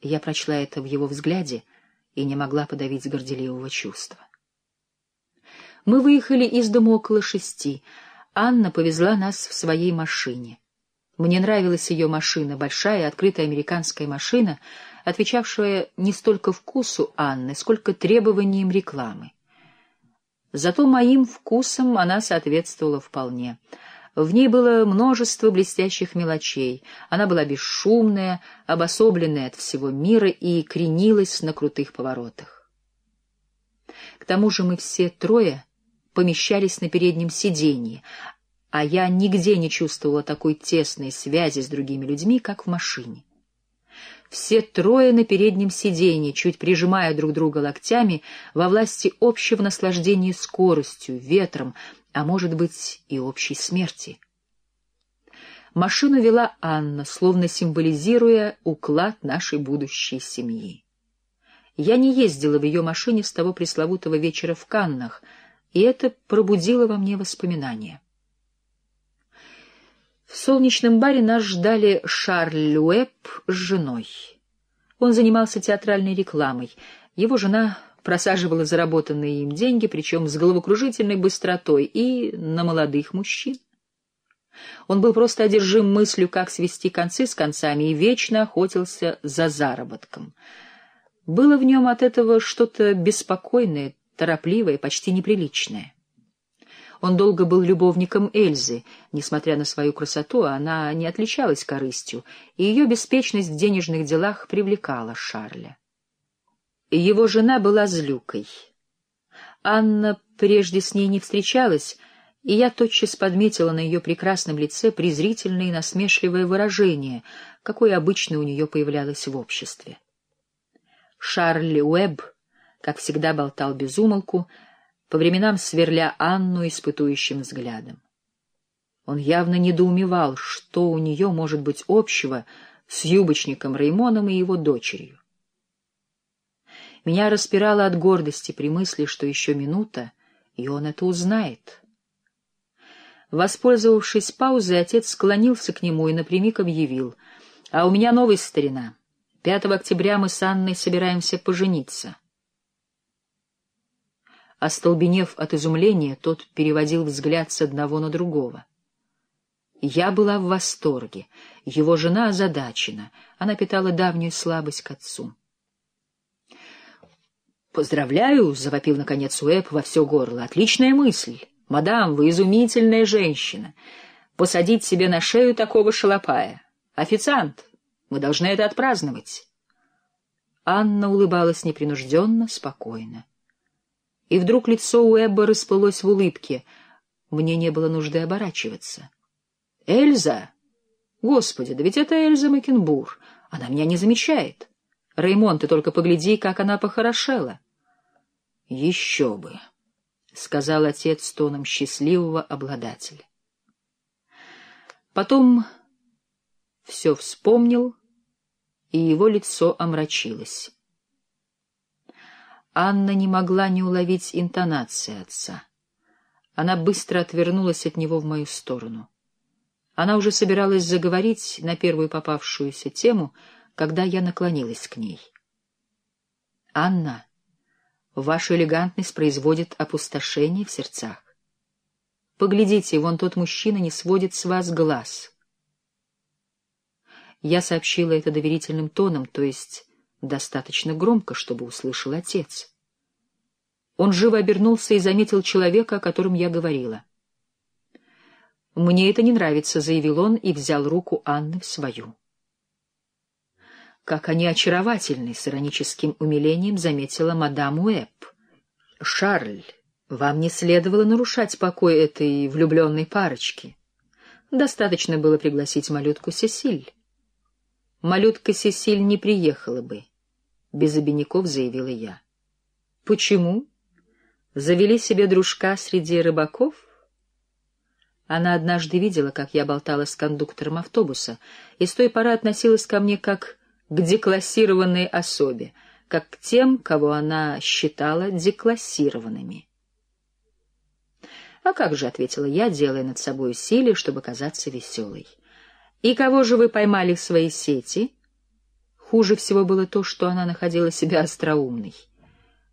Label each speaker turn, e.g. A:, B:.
A: Я прочла это в его взгляде и не могла подавить горделивого чувства. Мы выехали из дома около шести. Анна повезла нас в своей машине. Мне нравилась ее машина, большая открытая американская машина, отвечавшая не столько вкусу Анны, сколько требованиям рекламы. Зато моим вкусам она соответствовала вполне. В ней было множество блестящих мелочей. Она была бесшумная, обособленная от всего мира и кренилась на крутых поворотах. К тому же мы все трое помещались на переднем сиденье, а я нигде не чувствовала такой тесной связи с другими людьми, как в машине. Все трое на переднем сиденье, чуть прижимая друг друга локтями, во власти общего наслаждения скоростью, ветром, а может быть и общей смерти. Машину вела Анна, словно символизируя уклад нашей будущей семьи. Я не ездила в ее машине с того пресловутого вечера в Каннах, и это пробудило во мне воспоминания. В солнечном баре нас ждали Шарль Уэбб с женой. Он занимался театральной рекламой. Его жена просаживала заработанные им деньги, причем с головокружительной быстротой, и на молодых мужчин. Он был просто одержим мыслью, как свести концы с концами, и вечно охотился за заработком. Было в нем от этого что-то беспокойное, торопливое, почти неприличное. Он долго был любовником Эльзы. Несмотря на свою красоту, она не отличалась корыстью, и ее беспечность в денежных делах привлекала Шарля. Его жена была злюкой. Анна прежде с ней не встречалась, и я тотчас подметила на ее прекрасном лице презрительное и насмешливое выражение, какое обычно у нее появлялось в обществе. Шарль Уэбб, как всегда, болтал без умолку, по временам сверля Анну испытующим взглядом. Он явно недоумевал, что у нее может быть общего с юбочником Раймоном и его дочерью. Меня распирало от гордости при мысли, что еще минута, и он это узнает. Воспользовавшись паузой, отец склонился к нему и напрямик объявил. — А у меня новый старина. 5 октября мы с Анной собираемся пожениться. Остолбенев от изумления, тот переводил взгляд с одного на другого. Я была в восторге. Его жена озадачена. Она питала давнюю слабость к отцу. «Поздравляю!» — завопил, наконец, Уэб во все горло. «Отличная мысль! Мадам, вы изумительная женщина! Посадить себе на шею такого шалопая! Официант! Мы должны это отпраздновать!» Анна улыбалась непринужденно, спокойно. И вдруг лицо Уэбба расплылось в улыбке. Мне не было нужды оборачиваться. «Эльза! Господи, да ведь это Эльза Макенбур. Она меня не замечает. Реймон, ты только погляди, как она похорошела». «Еще бы!» — сказал отец тоном счастливого обладателя. Потом все вспомнил, и его лицо омрачилось. Анна не могла не уловить интонации отца. Она быстро отвернулась от него в мою сторону. Она уже собиралась заговорить на первую попавшуюся тему, когда я наклонилась к ней. «Анна, ваша элегантность производит опустошение в сердцах. Поглядите, вон тот мужчина не сводит с вас глаз». Я сообщила это доверительным тоном, то есть достаточно громко, чтобы услышал отец. Он живо обернулся и заметил человека, о котором я говорила. «Мне это не нравится», — заявил он и взял руку Анны в свою. «Как они очаровательны!» — с ироническим умилением заметила мадам Уэбб. «Шарль, вам не следовало нарушать покой этой влюбленной парочки. Достаточно было пригласить малютку Сесиль». Малютка Сесиль не приехала бы, — без обиняков заявила я. — Почему? Завели себе дружка среди рыбаков? Она однажды видела, как я болтала с кондуктором автобуса, и с той поры относилась ко мне как к деклассированной особе, как к тем, кого она считала деклассированными. «А как же», — ответила я, делая над собой усилие, чтобы казаться веселой. И кого же вы поймали в свои сети? Хуже всего было то, что она находила себя остроумной.